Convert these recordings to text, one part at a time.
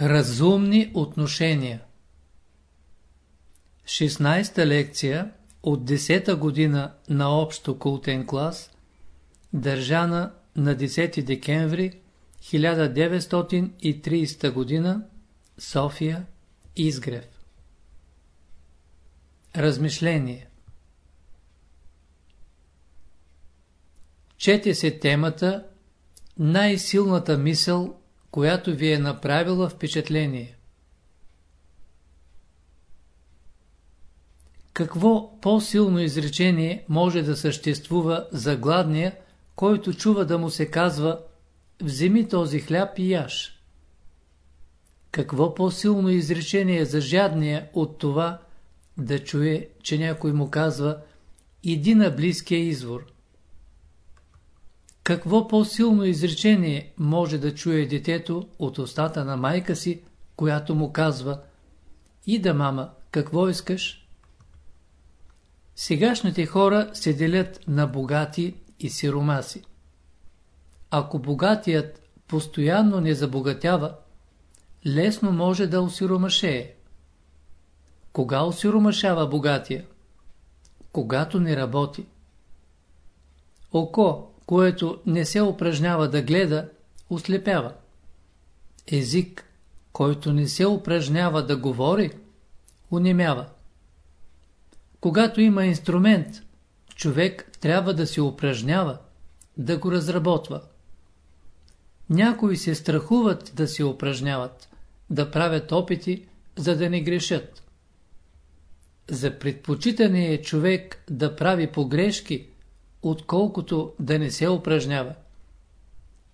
Разумни отношения 16-та лекция от 10-та година на общо култен клас, държана на 10 декември 1930 година, София, Изгрев. Размишление Чете се темата Най-силната мисъл която ви е направила впечатление. Какво по-силно изречение може да съществува за гладния, който чува да му се казва «Вземи този хляб и яш»? Какво по-силно изречение за жадния от това да чуе, че някой му казва «Иди на близкия извор»? Какво по-силно изречение може да чуе детето от устата на майка си, която му казва «Ида, мама, какво искаш?» Сегашните хора се делят на богати и сиромаси. Ако богатият постоянно не забогатява, лесно може да осиромашее. Кога осиромашава богатия? Когато не работи. Око, което не се упражнява да гледа, ослепява. Език, който не се упражнява да говори, унемява. Когато има инструмент, човек трябва да се упражнява, да го разработва. Някои се страхуват да се упражняват, да правят опити, за да не грешат. За предпочитане е човек да прави погрешки, отколкото да не се упражнява.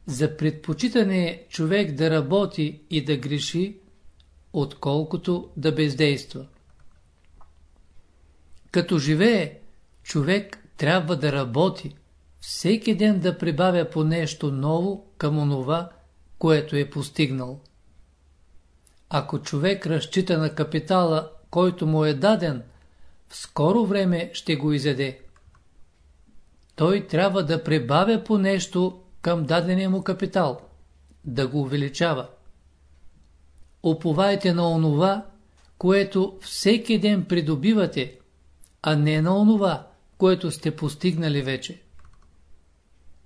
За предпочитане е човек да работи и да греши, отколкото да бездейства. Като живее, човек трябва да работи, всеки ден да прибавя по нещо ново към онова, което е постигнал. Ако човек разчита на капитала, който му е даден, в скоро време ще го изеде той трябва да прибавя по нещо към дадения му капитал, да го увеличава. Оповайте на онова, което всеки ден придобивате, а не на онова, което сте постигнали вече.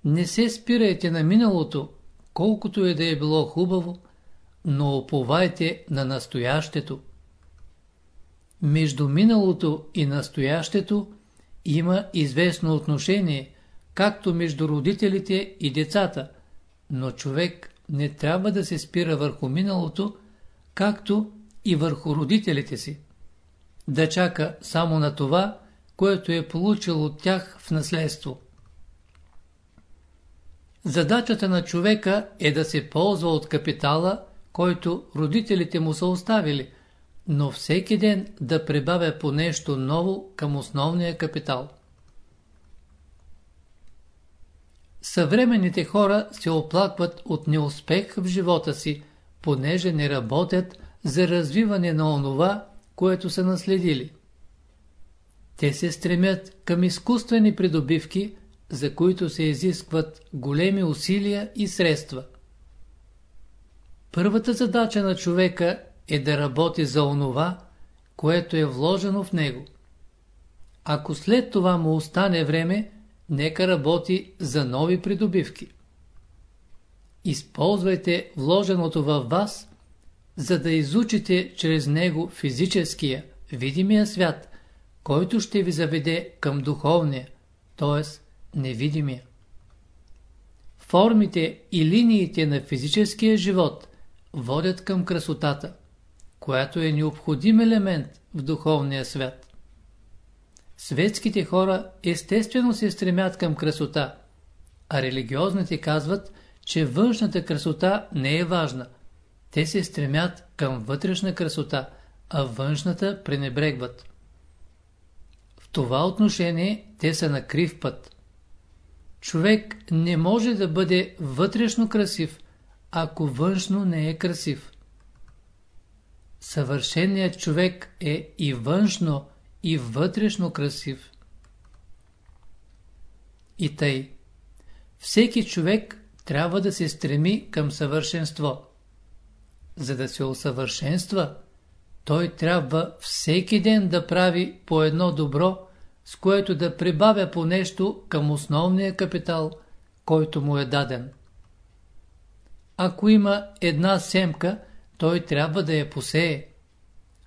Не се спирайте на миналото, колкото е да е било хубаво, но оповайте на настоящето. Между миналото и настоящето има известно отношение, както между родителите и децата, но човек не трябва да се спира върху миналото, както и върху родителите си. Да чака само на това, което е получил от тях в наследство. Задачата на човека е да се ползва от капитала, който родителите му са оставили, но всеки ден да прибавя по нещо ново към основния капитал. Съвременните хора се оплакват от неуспех в живота си, понеже не работят за развиване на онова, което са наследили. Те се стремят към изкуствени придобивки, за които се изискват големи усилия и средства. Първата задача на човека е да работи за онова, което е вложено в него. Ако след това му остане време, нека работи за нови придобивки. Използвайте вложеното във вас, за да изучите чрез него физическия, видимия свят, който ще ви заведе към духовния, т.е. невидимия. Формите и линиите на физическия живот водят към красотата която е необходим елемент в духовния свят. Светските хора естествено се стремят към красота, а религиозните казват, че външната красота не е важна. Те се стремят към вътрешна красота, а външната пренебрегват. В това отношение те са на крив път. Човек не може да бъде вътрешно красив, ако външно не е красив. Съвършеният човек е и външно, и вътрешно красив. И тъй. Всеки човек трябва да се стреми към съвършенство. за да се усъвършенства, той трябва всеки ден да прави по едно добро, с което да прибавя по нещо към основния капитал, който му е даден. Ако има една семка, той трябва да я посее.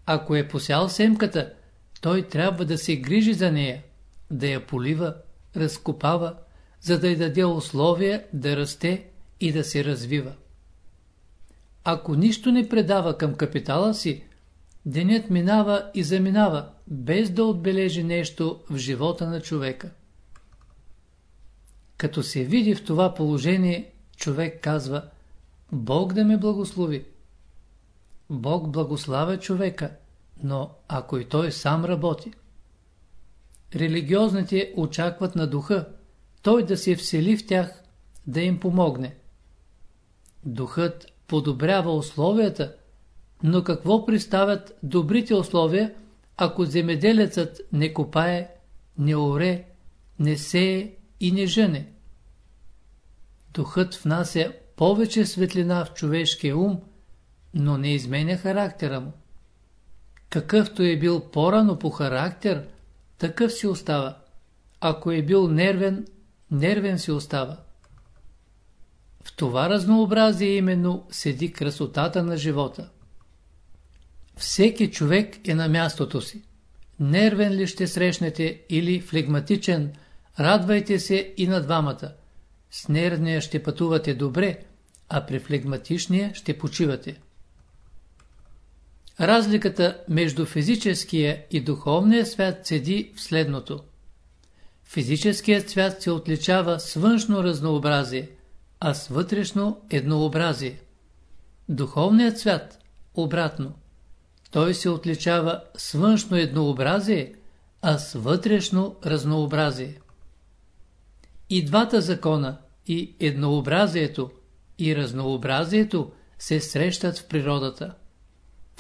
Ако е посял семката, той трябва да се грижи за нея, да я полива, разкопава, за да й даде условия да расте и да се развива. Ако нищо не предава към капитала си, денят минава и заминава, без да отбележи нещо в живота на човека. Като се види в това положение, човек казва Бог да ме благослови. Бог благославя човека, но ако и той сам работи. Религиозните очакват на духа, той да се всели в тях, да им помогне. Духът подобрява условията, но какво представят добрите условия, ако земеделецът не копае, не оре, не сее и не жъне? Духът внася повече светлина в човешкия ум, но не изменя характера му. Какъвто е бил по-рано по характер, такъв си остава. Ако е бил нервен, нервен си остава. В това разнообразие именно седи красотата на живота. Всеки човек е на мястото си. Нервен ли ще срещнете или флегматичен, радвайте се и на двамата. С нервния ще пътувате добре, а при флегматичния ще почивате. Разликата между физическия и духовния свят седи в следното. Физическият свят се отличава с външно разнообразие, а с вътрешно еднообразие. Духовният свят – обратно. Той се отличава с външно еднообразие, а с вътрешно разнообразие. И двата закона, и еднообразието, и разнообразието се срещат в природата.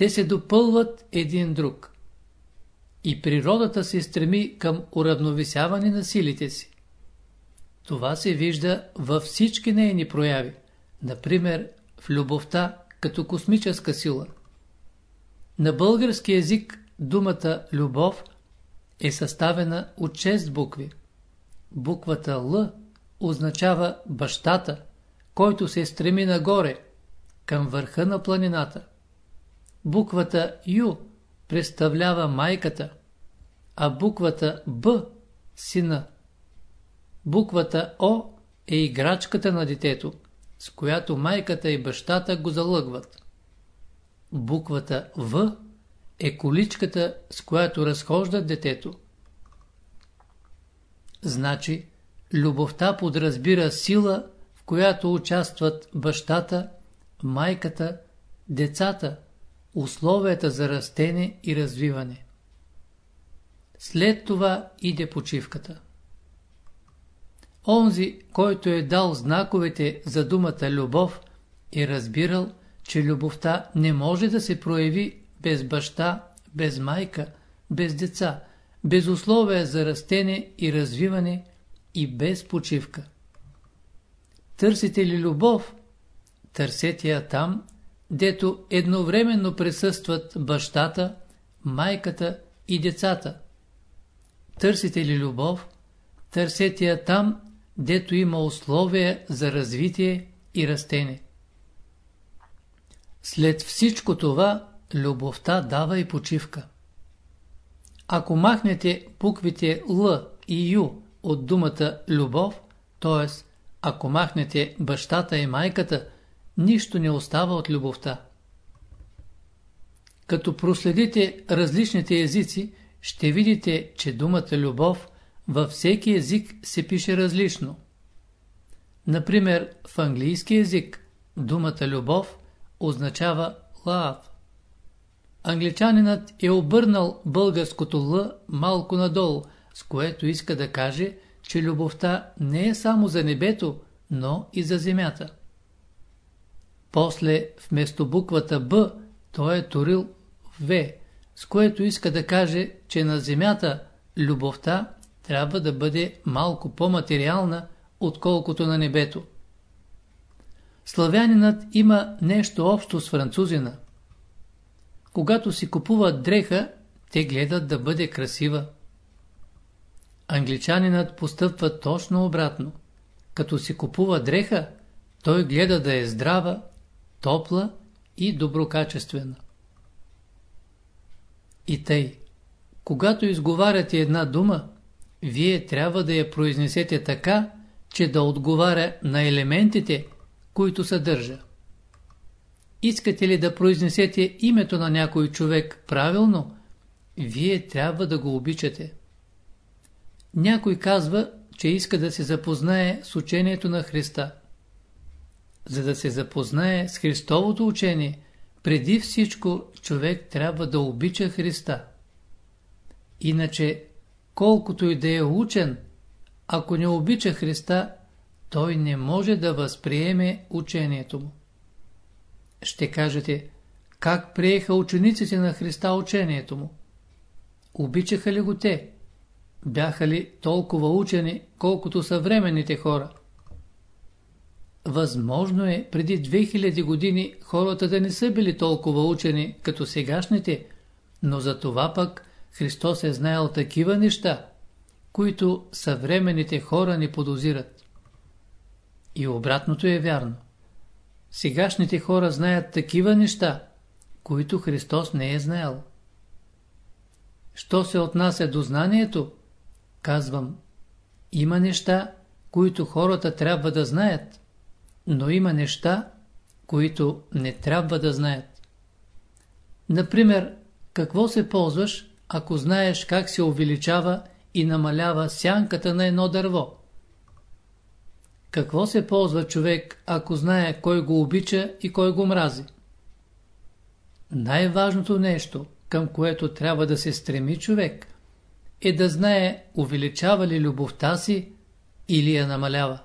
Те се допълват един друг. И природата се стреми към уравновесяване на силите си. Това се вижда във всички нейни прояви, например в любовта като космическа сила. На български язик думата любов е съставена от 6 букви. Буквата Л означава бащата, който се стреми нагоре, към върха на планината. Буквата Ю представлява майката, а буквата Б – сина. Буквата О е играчката на детето, с която майката и бащата го залъгват. Буквата В е количката, с която разхождат детето. Значи, любовта подразбира сила, в която участват бащата, майката, децата – условията за растене и развиване. След това иде почивката. Онзи, който е дал знаковете за думата любов, е разбирал, че любовта не може да се прояви без баща, без майка, без деца, без условия за растене и развиване и без почивка. Търсите ли любов? Търсете я там, дето едновременно присъстват бащата, майката и децата. Търсите ли любов? Търсете я там, дето има условия за развитие и растене. След всичко това, любовта дава и почивка. Ако махнете буквите Л и Ю от думата любов, т.е. ако махнете бащата и майката – нищо не остава от любовта. Като проследите различните езици, ще видите, че думата любов във всеки език се пише различно. Например, в английски език думата любов означава love. Англичанинът е обърнал българското Л малко надолу, с което иска да каже, че любовта не е само за небето, но и за земята. После вместо буквата Б той е турил В, с което иска да каже, че на земята любовта трябва да бъде малко по-материална, отколкото на небето. Славянинът има нещо общо с французина. Когато си купуват дреха, те гледат да бъде красива. Англичанинът постъпва точно обратно. Като си купува дреха, той гледа да е здрава, топла и доброкачествена. И тъй, когато изговаряте една дума, вие трябва да я произнесете така, че да отговаря на елементите, които съдържа. Искате ли да произнесете името на някой човек правилно, вие трябва да го обичате. Някой казва, че иска да се запознае с учението на Христа. За да се запознае с Христовото учение, преди всичко човек трябва да обича Христа. Иначе, колкото и да е учен, ако не обича Христа, той не може да възприеме учението му. Ще кажете, как приеха учениците на Христа учението му? Обичаха ли го те? Бяха ли толкова учени, колкото съвременните хора? Възможно е преди 2000 години хората да не са били толкова учени, като сегашните, но за това пък Христос е знаел такива неща, които съвременните хора не подозират. И обратното е вярно. Сегашните хора знаят такива неща, които Христос не е знаел. Що се отнася до знанието, казвам, има неща, които хората трябва да знаят, но има неща, които не трябва да знаят. Например, какво се ползваш, ако знаеш как се увеличава и намалява сянката на едно дърво? Какво се ползва човек, ако знае кой го обича и кой го мрази? Най-важното нещо, към което трябва да се стреми човек, е да знае увеличава ли любовта си или я намалява.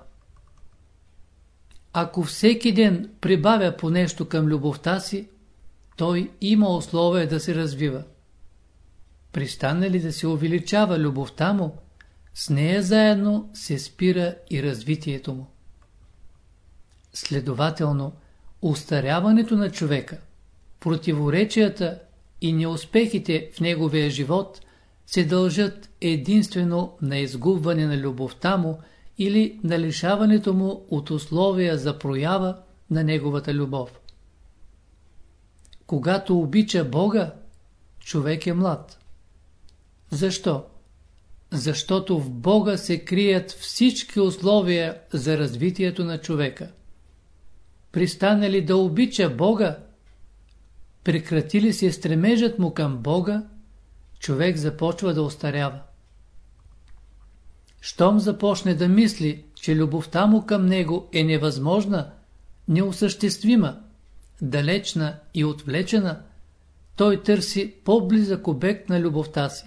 Ако всеки ден прибавя по нещо към любовта си, той има условие да се развива. Пристане ли да се увеличава любовта му, с нея заедно се спира и развитието му. Следователно, устаряването на човека, противоречията и неуспехите в неговия живот се дължат единствено на изгубване на любовта му или на лишаването му от условия за проява на неговата любов. Когато обича Бога, човек е млад. Защо? Защото в Бога се крият всички условия за развитието на човека. Пристане ли да обича Бога, прекрати ли се стремежът му към Бога, човек започва да остарява. Щом започне да мисли, че любовта му към него е невъзможна, неосъществима, далечна и отвлечена, той търси по-близък обект на любовта си.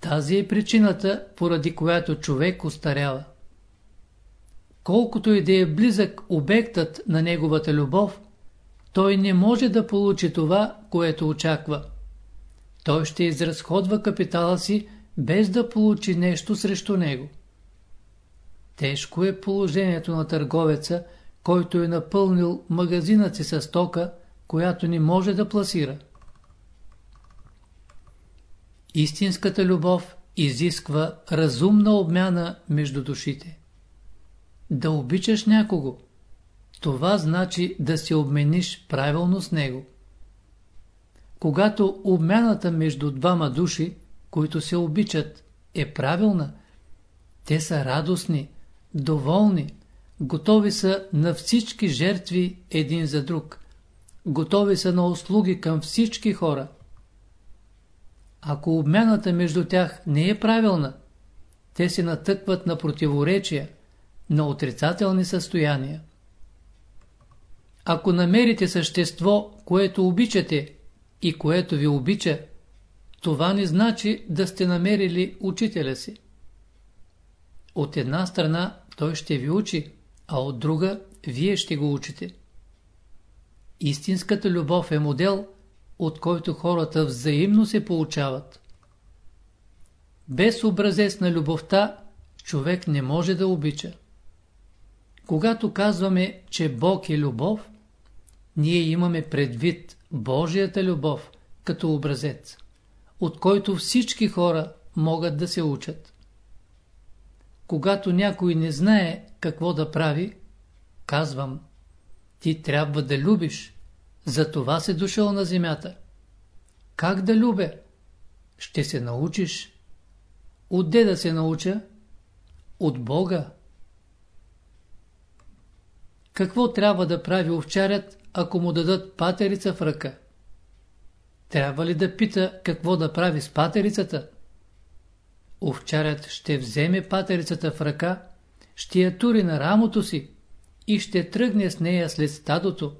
Тази е причината, поради която човек устарява. Колкото и да е близък обектът на неговата любов, той не може да получи това, което очаква. Той ще изразходва капитала си, без да получи нещо срещу него. Тежко е положението на търговеца, който е напълнил магазинът си с стока, която не може да пласира. Истинската любов изисква разумна обмяна между душите. Да обичаш някого, това значи да се обмениш правилно с него. Когато обмяната между двама души, които се обичат, е правилна, те са радостни, доволни, готови са на всички жертви един за друг, готови са на услуги към всички хора. Ако обмяната между тях не е правилна, те се натъкват на противоречия, на отрицателни състояния. Ако намерите същество, което обичате и което ви обича, това не значи да сте намерили учителя си. От една страна той ще ви учи, а от друга вие ще го учите. Истинската любов е модел, от който хората взаимно се получават. Без образец на любовта човек не може да обича. Когато казваме, че Бог е любов, ние имаме предвид Божията любов като образец, от който всички хора могат да се учат. Когато някой не знае какво да прави, казвам, ти трябва да любиш, за това се дошъл на земята. Как да любя? Ще се научиш. Отде да се науча? От Бога. Какво трябва да прави овчарят, ако му дадат патерица в ръка? Трябва ли да пита какво да прави с патерицата? Овчарят ще вземе патерицата в ръка, ще я тури на рамото си и ще тръгне с нея след стадото.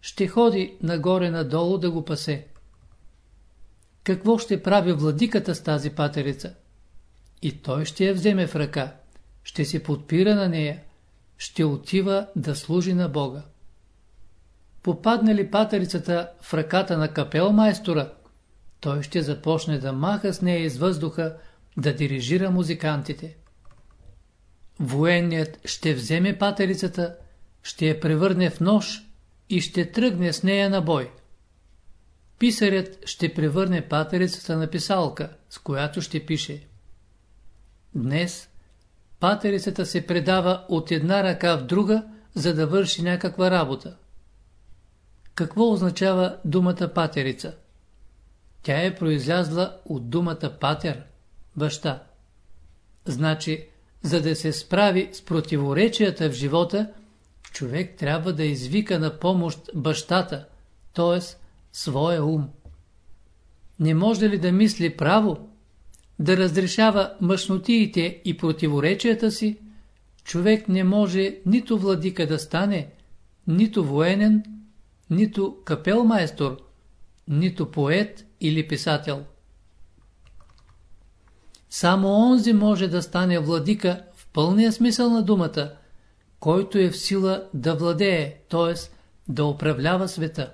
Ще ходи нагоре-надолу да го пасе. Какво ще прави владиката с тази патерица? И той ще я вземе в ръка, ще се подпира на нея, ще отива да служи на Бога. Попадне ли патерицата в ръката на капелмайстора, той ще започне да маха с нея из въздуха, да дирижира музикантите. Военният ще вземе патерицата, ще я превърне в нож и ще тръгне с нея на бой. Писарят ще превърне патерицата на писалка, с която ще пише. Днес патерицата се предава от една ръка в друга, за да върши някаква работа. Какво означава думата патерица? Тя е произлязла от думата патер, баща. Значи, за да се справи с противоречията в живота, човек трябва да извика на помощ бащата, т.е. своя ум. Не може ли да мисли право, да разрешава мъжнотиите и противоречията си, човек не може нито владика да стане, нито военен, нито капелмайстор, нито поет или писател. Само онзи може да стане владика в пълния смисъл на думата, който е в сила да владее, т.е. да управлява света.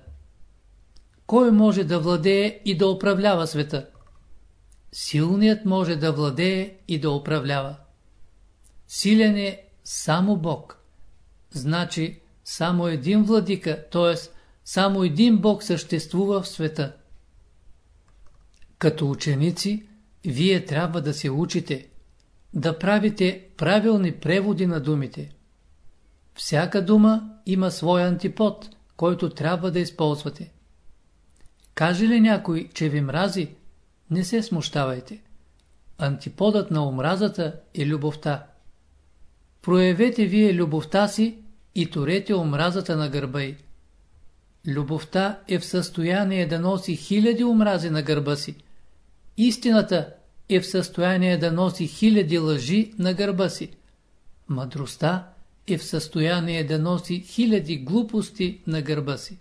Кой може да владее и да управлява света? Силният може да владее и да управлява. Силен е само Бог. Значи само един владика, т.е. само един Бог съществува в света. Като ученици, вие трябва да се учите, да правите правилни преводи на думите. Всяка дума има свой антипод, който трябва да използвате. Каже ли някой, че ви мрази, не се смущавайте. Антиподът на омразата е любовта. Проявете вие любовта си и турете омразата на гърба й. Любовта е в състояние да носи хиляди омрази на гърба си. Истината е в състояние да носи хиляди лъжи на гърба си. Мъдростта е в състояние да носи хиляди глупости на гърба си.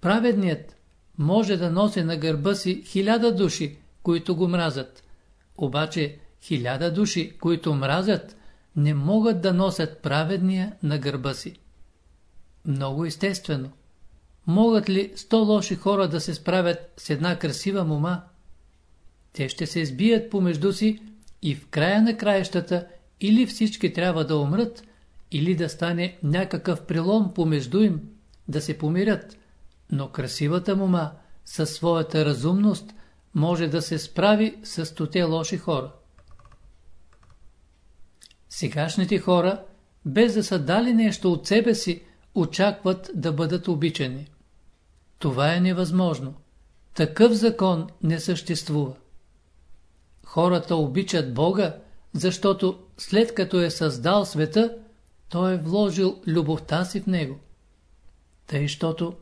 Праведният може да носи на гърба си хиляда души, които го мразят. Обаче хиляда души, които мразят, не могат да носят праведния на гърба си. Много естествено. Могат ли сто лоши хора да се справят с една красива мома? Те ще се сбият помежду си и в края на краищата или всички трябва да умрат, или да стане някакъв прелом помежду им, да се помирят. Но красивата мома със своята разумност може да се справи с стоте лоши хора. Сегашните хора, без да са дали нещо от себе си, очакват да бъдат обичани. Това е невъзможно. Такъв закон не съществува. Хората обичат Бога, защото след като е създал света, той е вложил любовта си в него. Тъй, защото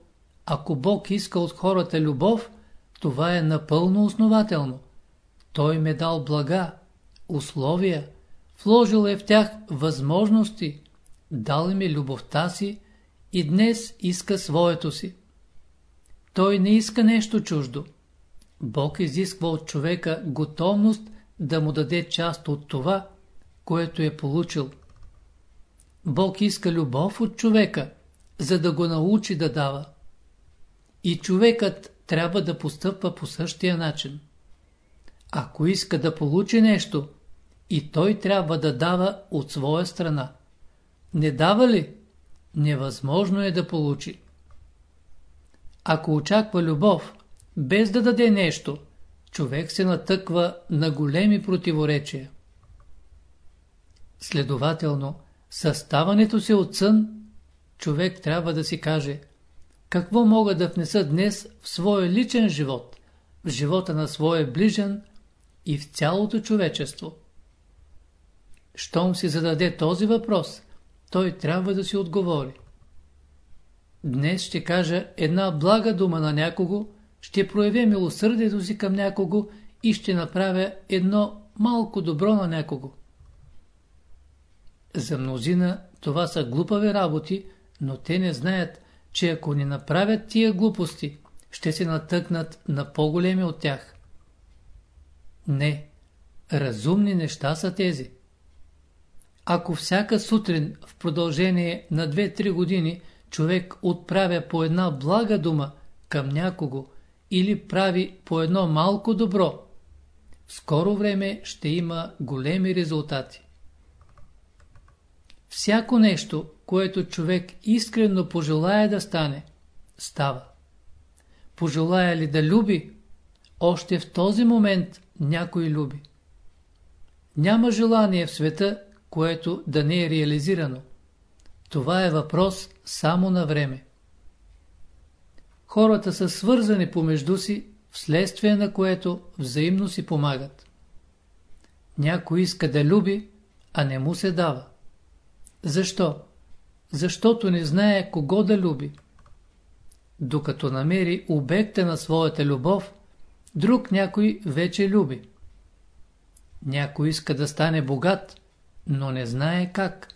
ако Бог иска от хората любов, това е напълно основателно. Той ме дал блага, условия, вложил е в тях възможности, дал ми любовта си и днес иска своето си. Той не иска нещо чуждо. Бог изисква от човека готовност да му даде част от това, което е получил. Бог иска любов от човека, за да го научи да дава. И човекът трябва да постъпва по същия начин. Ако иска да получи нещо, и той трябва да дава от своя страна. не дава ли, невъзможно е да получи. Ако очаква любов, без да даде нещо, човек се натъква на големи противоречия. Следователно, съставането си от сън, човек трябва да си каже какво мога да внеса днес в своя личен живот, в живота на своя ближен и в цялото човечество. Щом си зададе този въпрос, той трябва да си отговори. Днес ще кажа една блага дума на някого, ще проявя милосърдието си към някого и ще направя едно малко добро на някого. За мнозина това са глупави работи, но те не знаят, че ако не направят тия глупости, ще се натъкнат на по-големи от тях. Не, разумни неща са тези. Ако всяка сутрин в продължение на 2-3 години човек отправя по една блага дума към някого или прави по едно малко добро, в скоро време ще има големи резултати. Всяко нещо, което човек искрено пожелая да стане, става. Пожелая ли да люби, още в този момент някой люби. Няма желание в света, което да не е реализирано. Това е въпрос само на време. Хората са свързани помежду си, вследствие на което взаимно си помагат. Някой иска да люби, а не му се дава. Защо? Защото не знае кого да люби. Докато намери обекта на своята любов, друг някой вече люби. Някой иска да стане богат, но не знае как.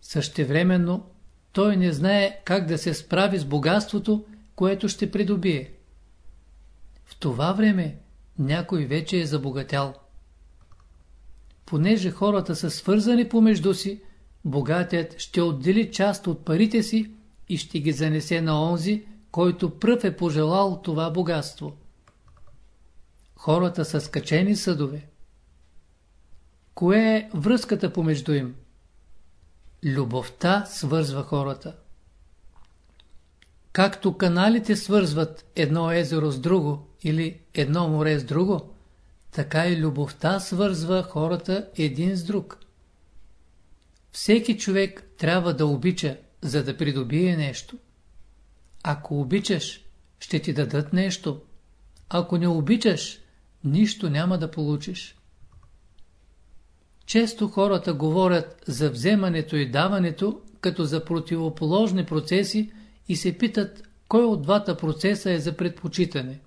Същевременно той не знае как да се справи с богатството, което ще придобие. В това време някой вече е забогатял. Понеже хората са свързани помежду си, богатият ще отдели част от парите си и ще ги занесе на онзи, който пръв е пожелал това богатство. Хората са скачени съдове. Кое е връзката помежду им? Любовта свързва хората. Както каналите свързват едно езеро с друго или едно море с друго, така и любовта свързва хората един с друг. Всеки човек трябва да обича, за да придобие нещо. Ако обичаш, ще ти дадат нещо. Ако не обичаш, нищо няма да получиш. Често хората говорят за вземането и даването като за противоположни процеси и се питат кой от двата процеса е за предпочитане.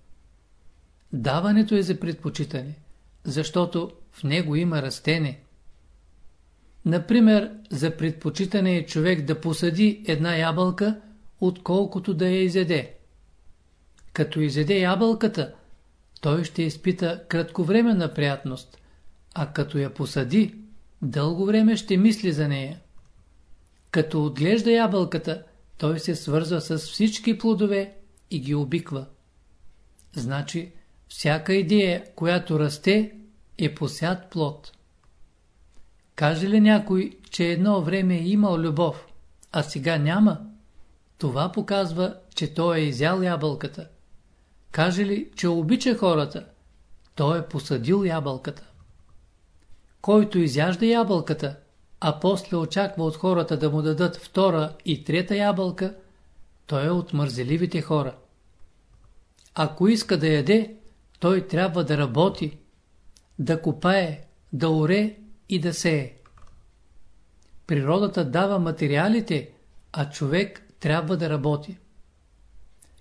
Даването е за предпочитане, защото в него има растене. Например, за предпочитане е човек да посади една ябълка, отколкото да я изеде. Като изеде ябълката, той ще изпита кратковременна приятност, а като я посади, дълго време ще мисли за нея. Като отглежда ябълката, той се свързва с всички плодове и ги обиква. Значи, всяка идея, която расте, е посят плод. Каже ли някой, че едно време е имал любов, а сега няма, това показва, че той е изял ябълката. Каже ли, че обича хората, той е посадил ябълката. Който изяжда ябълката, а после очаква от хората да му дадат втора и трета ябълка, той е от мързеливите хора. Ако иска да яде, той трябва да работи, да копае, да оре и да сее. Природата дава материалите, а човек трябва да работи.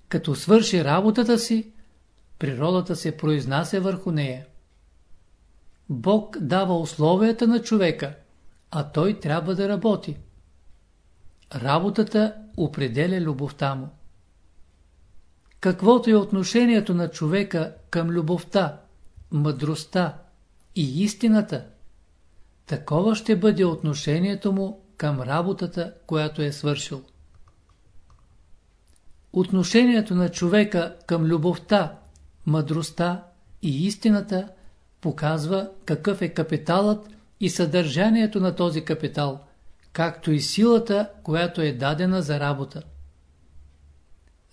Като свърши работата си, природата се произнася върху нея. Бог дава условията на човека, а той трябва да работи. Работата определя любовта му. Каквото е отношението на човека към любовта, мъдростта и истината, такова ще бъде отношението му към работата, която е свършил. Отношението на човека към любовта, мъдростта и истината показва какъв е капиталът и съдържанието на този капитал, както и силата, която е дадена за работа.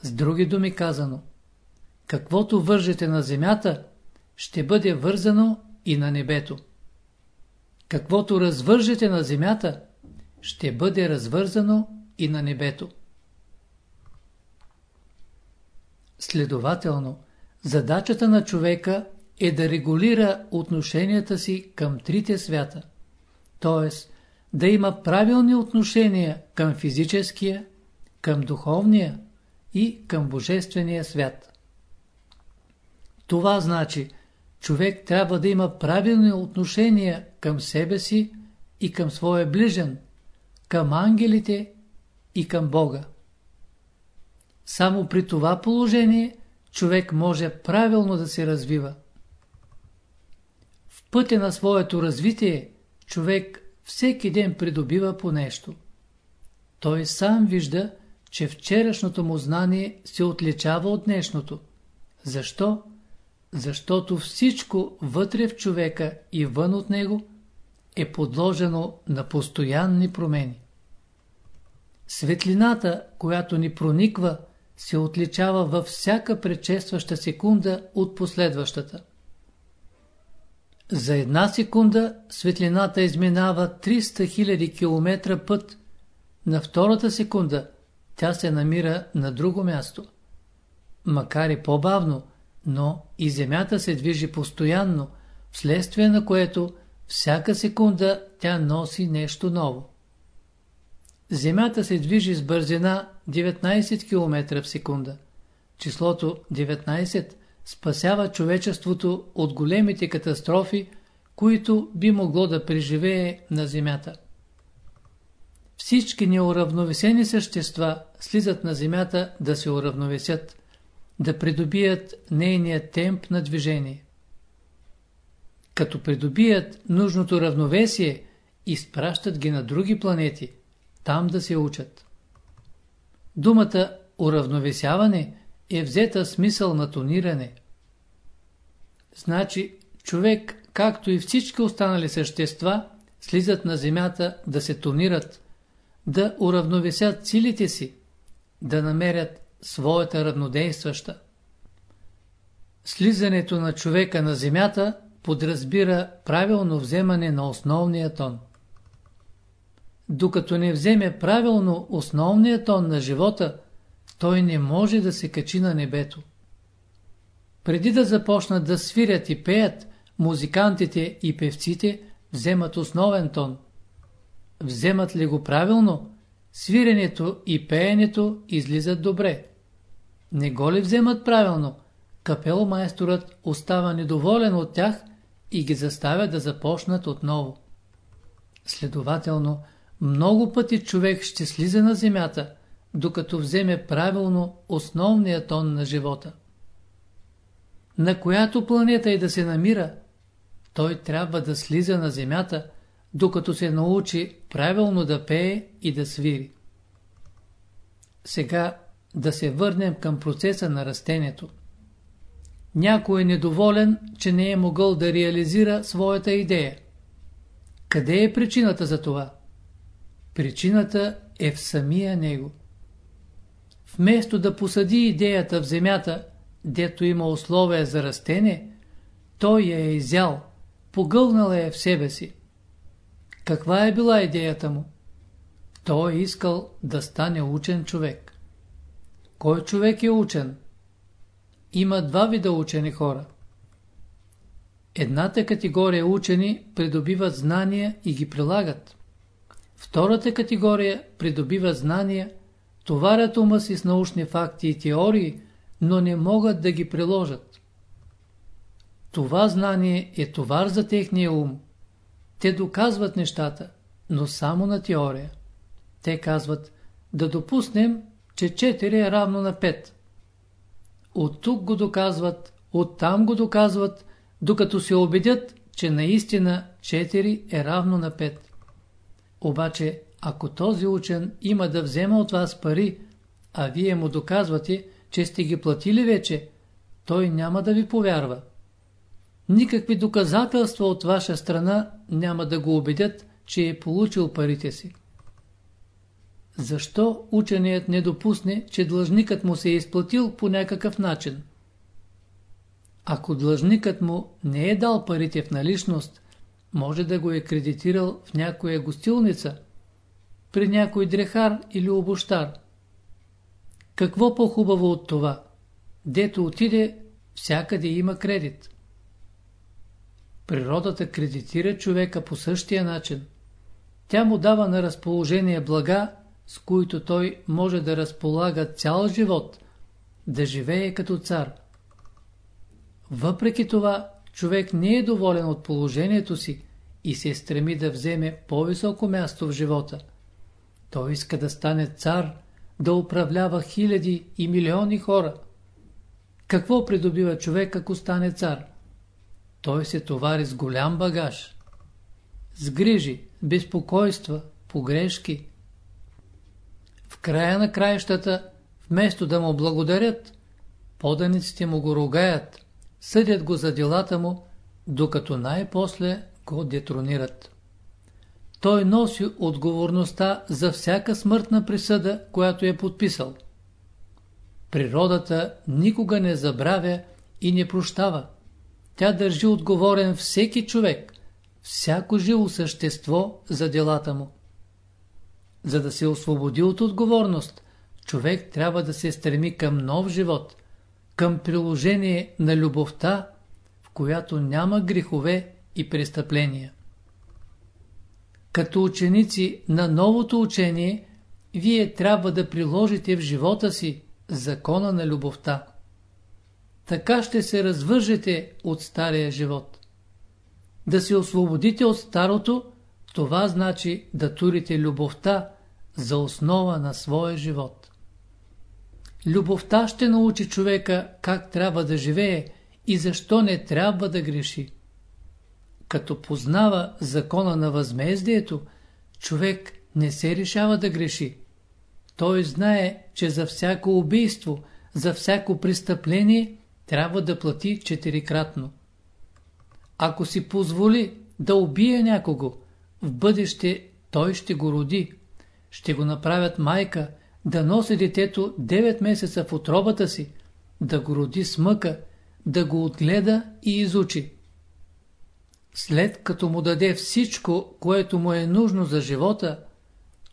С други думи казано, каквото вържете на земята, ще бъде вързано и на небето. Каквото развържете на земята, ще бъде развързано и на небето. Следователно, задачата на човека е да регулира отношенията си към трите свята, т.е. да има правилни отношения към физическия, към духовния и към божествения свят. Това значи, човек трябва да има правилни отношения към себе си и към своя ближен, към ангелите и към Бога. Само при това положение човек може правилно да се развива. Пътя на своето развитие човек всеки ден придобива по нещо. Той сам вижда, че вчерашното му знание се отличава от днешното. Защо? Защото всичко вътре в човека и вън от него е подложено на постоянни промени. Светлината, която ни прониква, се отличава във всяка предшестваща секунда от последващата. За една секунда светлината изминава 300 000 км път, на втората секунда тя се намира на друго място. Макар и по-бавно, но и Земята се движи постоянно, вследствие на което всяка секунда тя носи нещо ново. Земята се движи с бързина 19 км в секунда. Числото 19 спасява човечеството от големите катастрофи, които би могло да преживее на Земята. Всички неуравновесени същества слизат на Земята да се уравновесят, да придобият нейния темп на движение. Като придобият нужното равновесие, изпращат ги на други планети – там да се учат. Думата уравновесяване е взета смисъл на тониране. Значи, човек, както и всички останали същества, слизат на земята да се тонират, да уравновесят силите си, да намерят своята равнодействаща. Слизането на човека на земята подразбира правилно вземане на основния тон докато не вземе правилно основния тон на живота, той не може да се качи на небето. Преди да започнат да свирят и пеят, музикантите и певците вземат основен тон. Вземат ли го правилно, свиренето и пеенето излизат добре. Не го ли вземат правилно, капелмайсторът остава недоволен от тях и ги заставя да започнат отново. Следователно, много пъти човек ще слиза на земята, докато вземе правилно основния тон на живота. На която планета и да се намира, той трябва да слиза на земята, докато се научи правилно да пее и да свири. Сега да се върнем към процеса на растението. Някой е недоволен, че не е могъл да реализира своята идея. Къде е причината за това? Причината е в самия него. Вместо да посади идеята в земята, дето има условия за растение, той я е изял, погълнал е в себе си. Каква е била идеята му? Той е искал да стане учен човек. Кой човек е учен? Има два вида учени хора. Едната категория учени придобиват знания и ги прилагат. Втората категория придобива знания, товарят ума си с научни факти и теории, но не могат да ги приложат. Това знание е товар за техния ум. Те доказват нещата, но само на теория. Те казват, да допуснем, че 4 е равно на 5. От тук го доказват, от там го доказват, докато се убедят, че наистина 4 е равно на 5. Обаче, ако този учен има да взема от вас пари, а вие му доказвате, че сте ги платили вече, той няма да ви повярва. Никакви доказателства от ваша страна няма да го убедят, че е получил парите си. защо ученият не допусне, че длъжникът му се е изплатил по някакъв начин? Ако длъжникът му не е дал парите в наличност, може да го е кредитирал в някоя гостилница, при някой дрехар или обощар. Какво по-хубаво от това? Дето отиде, всякъде има кредит. Природата кредитира човека по същия начин. Тя му дава на разположение блага, с които той може да разполага цял живот, да живее като цар. Въпреки това, човек не е доволен от положението си и се стреми да вземе по-високо място в живота. Той иска да стане цар, да управлява хиляди и милиони хора. Какво придобива човек, ако стане цар? Той се товари с голям багаж. С грижи, безпокойства, погрешки. В края на краищата, вместо да му благодарят, поданиците му го ругаят, съдят го за делата му, докато най-после го детронират. Той носи отговорността за всяка смъртна присъда, която е подписал. Природата никога не забравя и не прощава. Тя държи отговорен всеки човек, всяко живо същество за делата му. За да се освободи от отговорност, човек трябва да се стреми към нов живот, към приложение на любовта, в която няма грехове и престъпления. Като ученици на новото учение, вие трябва да приложите в живота си закона на любовта. Така ще се развържете от стария живот. Да се освободите от старото, това значи да турите любовта за основа на своя живот. Любовта ще научи човека как трябва да живее и защо не трябва да греши. Като познава закона на възмездието, човек не се решава да греши. Той знае, че за всяко убийство, за всяко престъпление трябва да плати четирикратно. Ако си позволи да убие някого, в бъдеще той ще го роди. Ще го направят майка, да носи детето 9 месеца в отробата си, да го роди с мъка, да го отгледа и изучи. След като му даде всичко, което му е нужно за живота,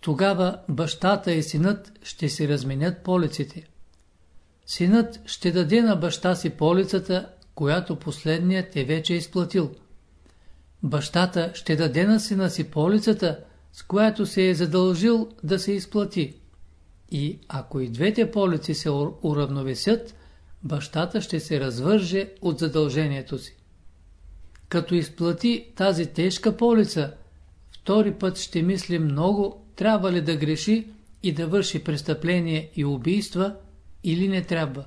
тогава бащата и синът ще си разменят полиците. Синът ще даде на баща си полицата, която последният е вече изплатил. Бащата ще даде на сина си полицата, с която се е задължил да се изплати. И ако и двете полици се уравновесят, бащата ще се развърже от задължението си. Като изплати тази тежка полица, втори път ще мисли много, трябва ли да греши и да върши престъпление и убийства, или не трябва.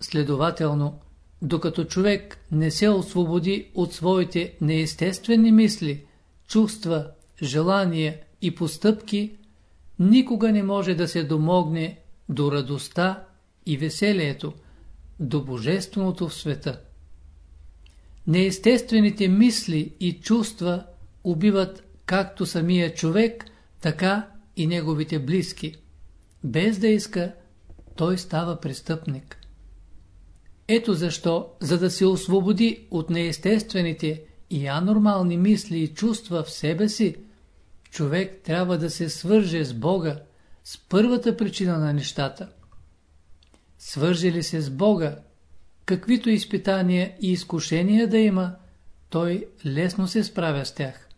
Следователно, докато човек не се освободи от своите неестествени мисли, чувства, желания и постъпки, никога не може да се домогне до радостта и веселието, до божественото в света. Неестествените мисли и чувства убиват както самия човек, така и неговите близки. Без да иска, той става престъпник. Ето защо, за да се освободи от неестествените и анормални мисли и чувства в себе си, човек трябва да се свърже с Бога, с първата причина на нещата. Свърже ли се с Бога, каквито изпитания и изкушения да има, той лесно се справя с тях.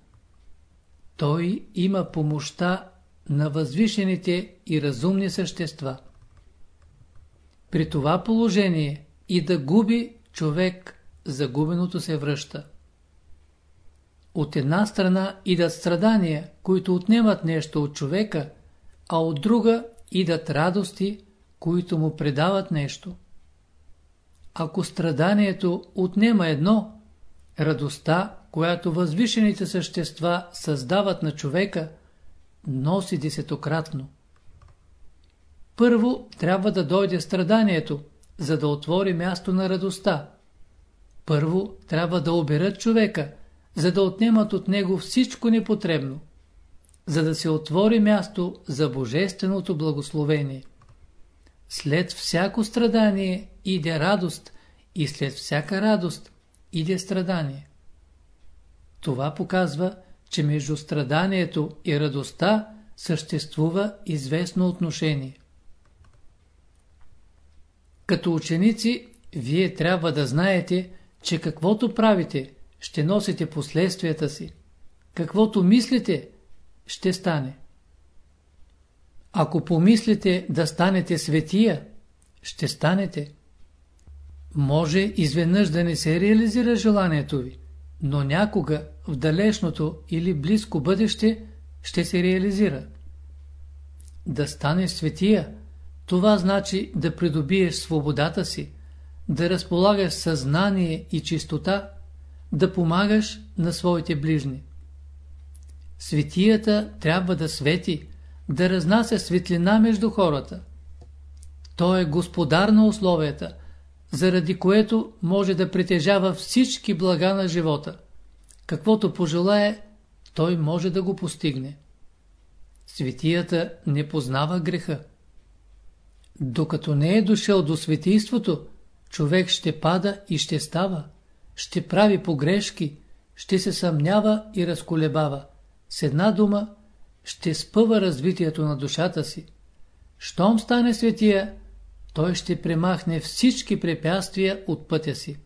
Той има помощта на възвишените и разумни същества. При това положение и да губи човек, загубеното се връща. От една страна идат страдания, които отнемат нещо от човека, а от друга идат радости, които му предават нещо. Ако страданието отнема едно, радостта, която възвишените същества създават на човека, носи десетократно. Първо трябва да дойде страданието, за да отвори място на радостта. Първо трябва да оберат човека, за да отнемат от него всичко непотребно. за да се отвори място за божественото благословение. След всяко страдание иде радост и след всяка радост иде страдание. Това показва, че между страданието и радостта съществува известно отношение. Като ученици, вие трябва да знаете, че каквото правите, ще носите последствията си. Каквото мислите, ще стане. Ако помислите да станете светия, ще станете. Може изведнъж да не се реализира желанието ви, но някога в далечното или близко бъдеще ще се реализира. Да станеш светия, това значи да придобиеш свободата си, да разполагаш съзнание и чистота, да помагаш на своите ближни. Светията трябва да свети, да разнася светлина между хората. Той е господар на условията, заради което може да притежава всички блага на живота. Каквото пожелае, той може да го постигне. Светията не познава греха. Докато не е дошъл до светийството, човек ще пада и ще става, ще прави погрешки, ще се съмнява и разколебава. С една дума, ще спъва развитието на душата си. Щом стане светия, той ще премахне всички препятствия от пътя си.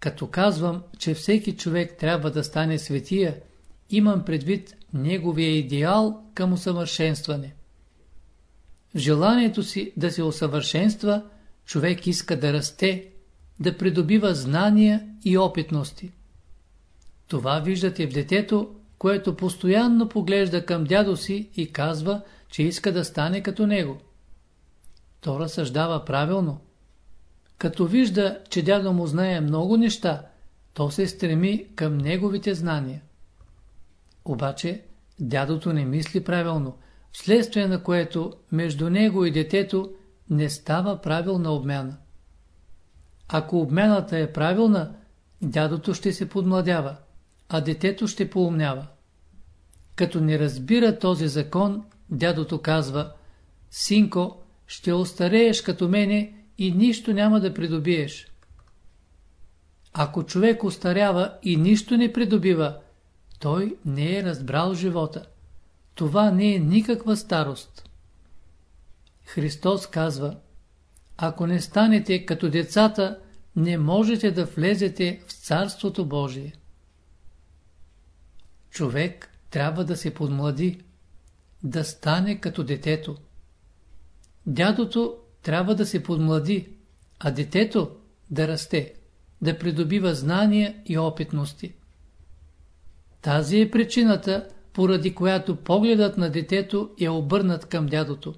Като казвам, че всеки човек трябва да стане светия, имам предвид неговия идеал към усъвършенстване. В желанието си да се усъвършенства, човек иска да расте, да придобива знания и опитности. Това виждате в детето, което постоянно поглежда към дядо си и казва, че иска да стане като него. То разсъждава правилно. Като вижда, че дядо му знае много неща, то се стреми към неговите знания. Обаче, дядото не мисли правилно, вследствие на което между него и детето не става правилна обмяна. Ако обмяната е правилна, дядото ще се подмладява, а детето ще поумнява. Като не разбира този закон, дядото казва, синко, ще остарееш като мене и нищо няма да придобиеш. Ако човек остарява и нищо не придобива, той не е разбрал живота. Това не е никаква старост. Христос казва, ако не станете като децата, не можете да влезете в Царството Божие. Човек трябва да се подмлади, да стане като детето. Дядото трябва да се подмлади, а детето да расте, да придобива знания и опитности. Тази е причината, поради която погледът на детето е обърнат към дядото.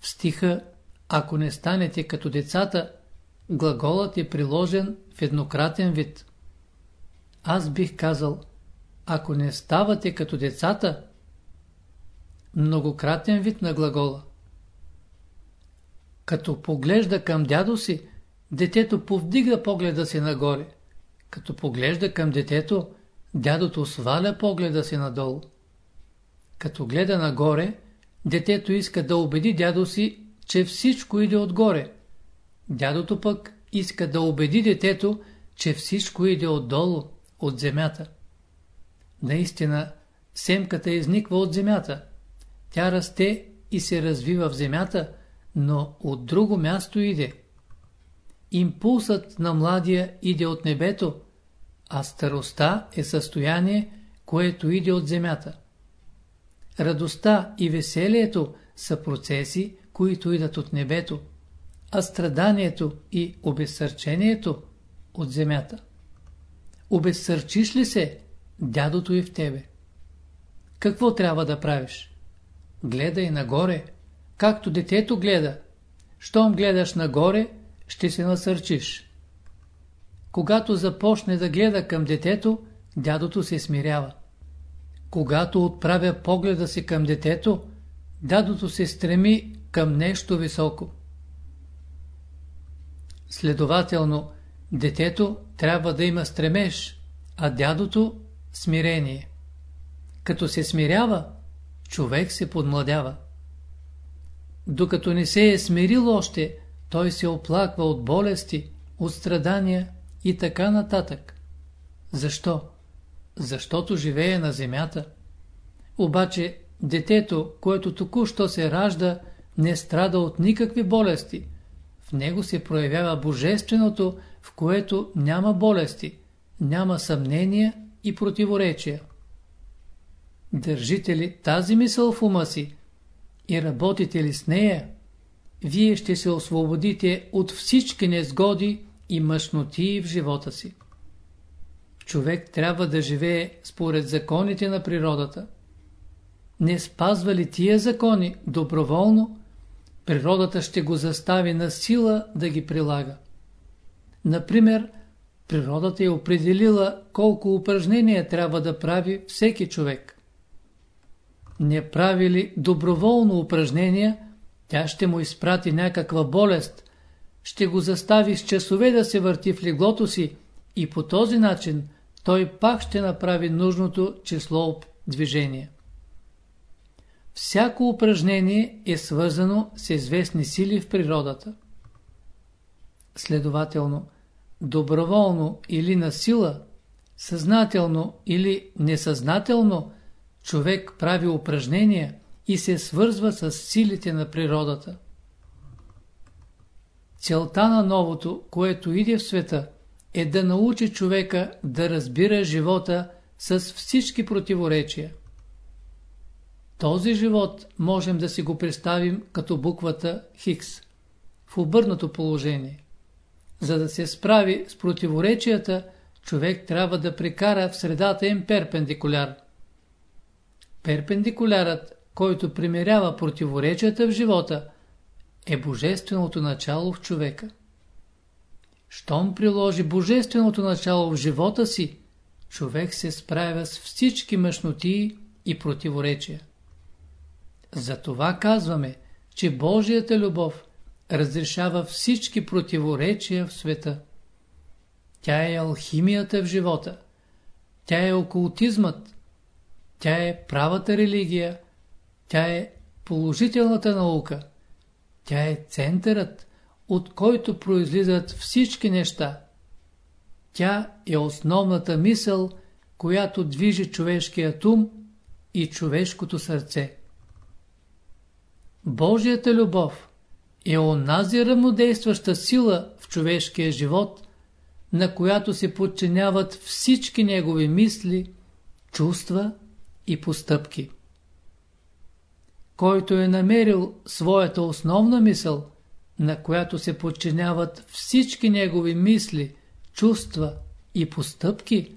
В стиха «Ако не станете като децата», глаголът е приложен в еднократен вид. Аз бих казал «Ако не ставате като децата», многократен вид на глагола. Като поглежда към дядо си, детето повдига погледа си нагоре. Като поглежда към детето, дядото сваля погледа си надолу. Като гледа нагоре, детето иска да убеди дядо си, че всичко иде отгоре. Дядото пък иска да убеди детето, че всичко иде отдолу, от земята. Наистина, семката изниква от земята. Тя расте и се развива в земята, но от друго място иде. Импулсът на младия иде от небето, а старостта е състояние, което иде от земята. Радостта и веселието са процеси, които идат от небето, а страданието и обезсърчението от земята. Обезсърчиш ли се, дядото е в тебе. Какво трябва да правиш? Гледай нагоре, както детето гледа. Щом гледаш нагоре, ще се насърчиш. Когато започне да гледа към детето, дядото се смирява. Когато отправя погледа си към детето, дядото се стреми към нещо високо. Следователно, детето трябва да има стремеж, а дядото – смирение. Като се смирява, човек се подмладява. Докато не се е смирил още, той се оплаква от болести, от страдания и така нататък. Защо? Защото живее на земята. Обаче детето, което току-що се ражда, не страда от никакви болести. В него се проявява божественото, в което няма болести, няма съмнения и противоречия. Държите ли тази мисъл в ума си и работите ли с нея, вие ще се освободите от всички незгоди и мъжноти в живота си. Човек трябва да живее според законите на природата. Не спазва ли тия закони доброволно, природата ще го застави на сила да ги прилага. Например, природата е определила колко упражнения трябва да прави всеки човек. Не прави ли доброволно упражнения, тя ще му изпрати някаква болест, ще го застави с часове да се върти в леглото си и по този начин той пак ще направи нужното число движение. Всяко упражнение е свързано с известни сили в природата. Следователно, доброволно или на сила, съзнателно или несъзнателно, човек прави упражнения и се свързва с силите на природата. Целта на новото, което иде в света, е да научи човека да разбира живота с всички противоречия. Този живот можем да си го представим като буквата Хикс, в обърнато положение. За да се справи с противоречията, човек трябва да прекара в средата им перпендикуляр. Перпендикулярът, който примерява противоречията в живота, е божественото начало в човека. Щом приложи божественото начало в живота си, човек се справя с всички мъжноти и противоречия. Затова казваме, че Божията любов разрешава всички противоречия в света. Тя е алхимията в живота. Тя е окултизмът. Тя е правата религия. Тя е положителната наука. Тя е центърът, от който произлизат всички неща. Тя е основната мисъл, която движи човешкият ум и човешкото сърце. Божията любов е онази равнодействаща сила в човешкия живот, на която се подчиняват всички негови мисли, чувства и постъпки. Който е намерил своята основна мисъл, на която се подчиняват всички негови мисли, чувства и постъпки,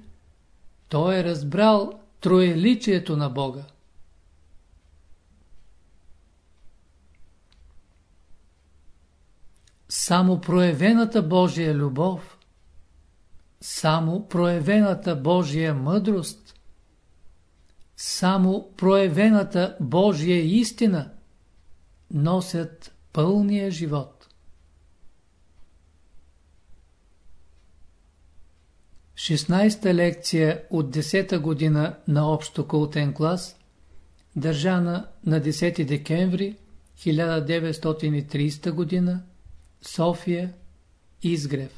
той е разбрал троеличието на Бога. Само проявената Божия любов, само проявената Божия мъдрост, само проявената Божия истина носят пълния живот. 16-та лекция от 10-та година на общо култен клас, държана на 10 декември 1930 година, София, Изгрев